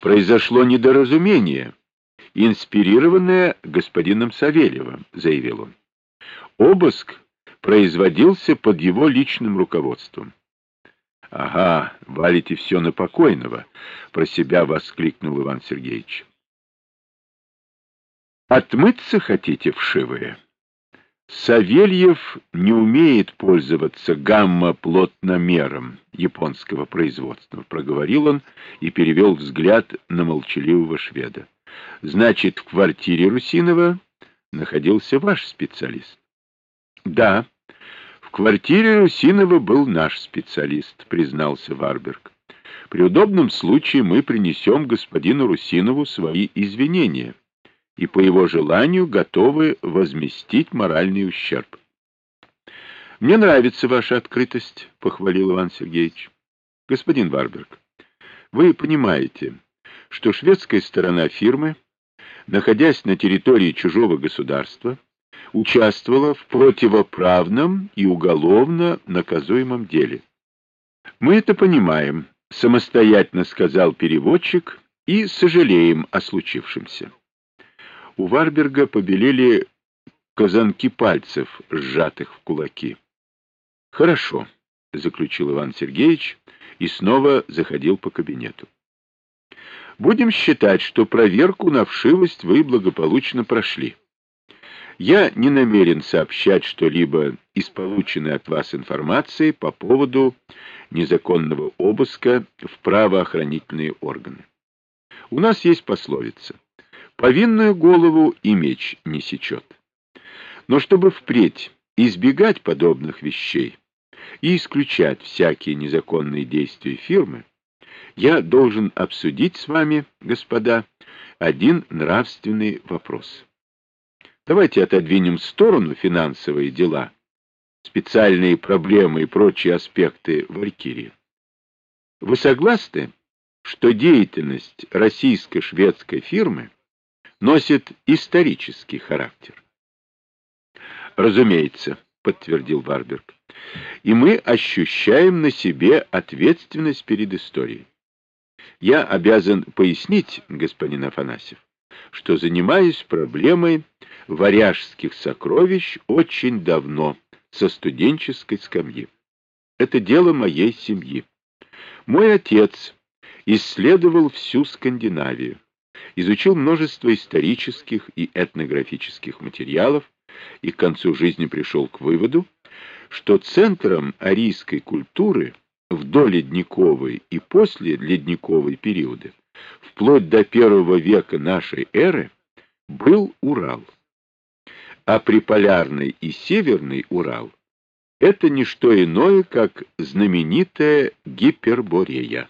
произошло недоразумение, инспирированное господином Савельевым, заявил он. Обыск производился под его личным руководством. — Ага, валите все на покойного, — про себя воскликнул Иван Сергеевич. — Отмыться хотите, вшивые? Савельев не умеет пользоваться гамма-плотномером японского производства, проговорил он и перевел взгляд на молчаливого шведа. Значит, в квартире Русинова находился ваш специалист? Да, в квартире Русинова был наш специалист, признался Варберг. При удобном случае мы принесем господину Русинову свои извинения и по его желанию готовы возместить моральный ущерб. «Мне нравится ваша открытость», — похвалил Иван Сергеевич. «Господин Варберг, вы понимаете, что шведская сторона фирмы, находясь на территории чужого государства, участвовала в противоправном и уголовно наказуемом деле. Мы это понимаем, самостоятельно сказал переводчик, и сожалеем о случившемся. У Варберга побелели казанки пальцев, сжатых в кулаки. — Хорошо, — заключил Иван Сергеевич и снова заходил по кабинету. — Будем считать, что проверку на вшивость вы благополучно прошли. Я не намерен сообщать что-либо из полученной от вас информации по поводу незаконного обыска в правоохранительные органы. У нас есть пословица — Повинную голову и меч не сечет. Но чтобы впредь избегать подобных вещей и исключать всякие незаконные действия фирмы, я должен обсудить с вами, господа, один нравственный вопрос. Давайте отодвинем в сторону финансовые дела, специальные проблемы и прочие аспекты Валькирии. Вы согласны, что деятельность российско-шведской фирмы носит исторический характер. Разумеется, подтвердил Варберг. И мы ощущаем на себе ответственность перед историей. Я обязан пояснить, господин Афанасьев, что занимаюсь проблемой варяжских сокровищ очень давно, со студенческой скамьи. Это дело моей семьи. Мой отец исследовал всю Скандинавию изучил множество исторических и этнографических материалов и к концу жизни пришел к выводу, что центром арийской культуры в доледниковой и после ледниковой периоды, вплоть до первого века нашей эры, был Урал. А приполярный и северный Урал — это не что иное, как знаменитая Гиперборея.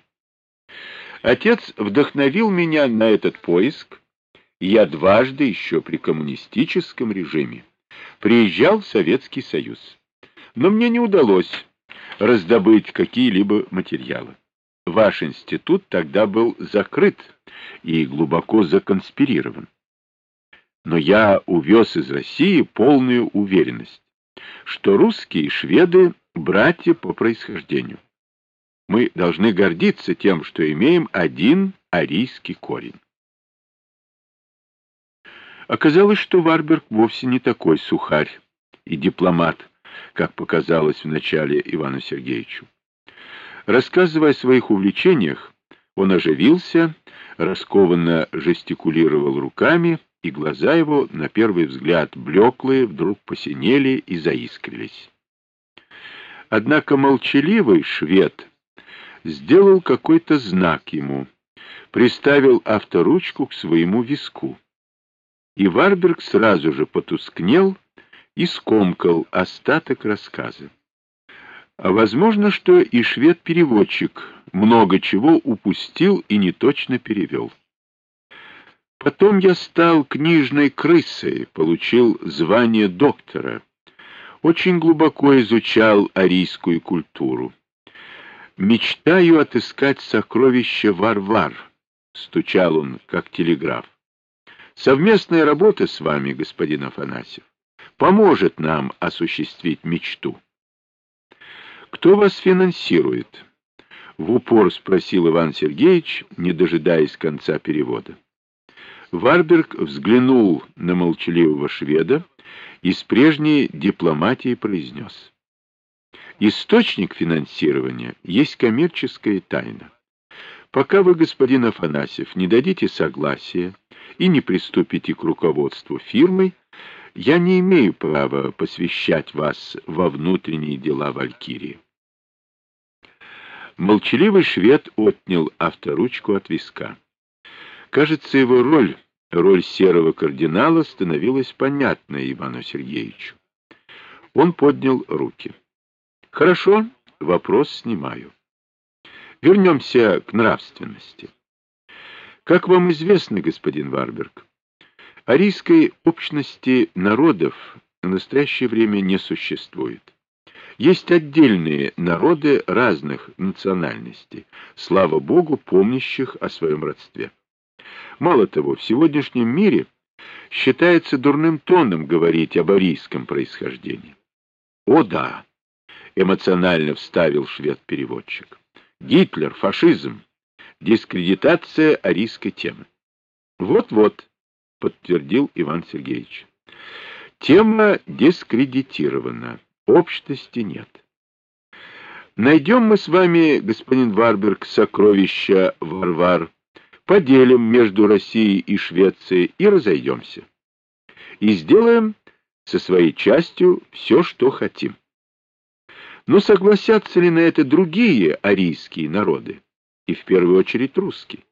Отец вдохновил меня на этот поиск, я дважды еще при коммунистическом режиме приезжал в Советский Союз. Но мне не удалось раздобыть какие-либо материалы. Ваш институт тогда был закрыт и глубоко законспирирован. Но я увез из России полную уверенность, что русские и шведы — братья по происхождению. Мы должны гордиться тем, что имеем один арийский корень. Оказалось, что Варберг вовсе не такой сухарь и дипломат, как показалось вначале Ивану Сергеевичу. Рассказывая о своих увлечениях, он оживился, раскованно жестикулировал руками, и глаза его, на первый взгляд блеклые, вдруг посинели и заискрились. Однако молчаливый швед сделал какой-то знак ему, приставил авторучку к своему виску. И Варберг сразу же потускнел и скомкал остаток рассказа. А возможно, что и швед-переводчик много чего упустил и неточно перевел. Потом я стал книжной крысой, получил звание доктора. Очень глубоко изучал арийскую культуру. «Мечтаю отыскать сокровище Варвар», — стучал он, как телеграф. «Совместная работа с вами, господин Афанасьев, поможет нам осуществить мечту». «Кто вас финансирует?» В упор спросил Иван Сергеевич, не дожидаясь конца перевода. Варберг взглянул на молчаливого шведа и с прежней дипломатией произнес. Источник финансирования есть коммерческая тайна. Пока вы, господин Афанасьев, не дадите согласия и не приступите к руководству фирмой, я не имею права посвящать вас во внутренние дела Валькирии. Молчаливый швед отнял авторучку от виска. Кажется, его роль, роль серого кардинала, становилась понятной Ивану Сергеевичу. Он поднял руки. «Хорошо, вопрос снимаю. Вернемся к нравственности. Как вам известно, господин Варберг, арийской общности народов в настоящее время не существует. Есть отдельные народы разных национальностей, слава Богу, помнящих о своем родстве. Мало того, в сегодняшнем мире считается дурным тоном говорить об арийском происхождении. «О да!» — эмоционально вставил швед-переводчик. «Гитлер, фашизм, дискредитация арийской темы». «Вот-вот», — подтвердил Иван Сергеевич. «Тема дискредитирована, общности нет». Найдем мы с вами, господин Варберг, сокровища Варвар, поделим между Россией и Швецией и разойдемся. И сделаем со своей частью все, что хотим. Но согласятся ли на это другие арийские народы, и в первую очередь русские?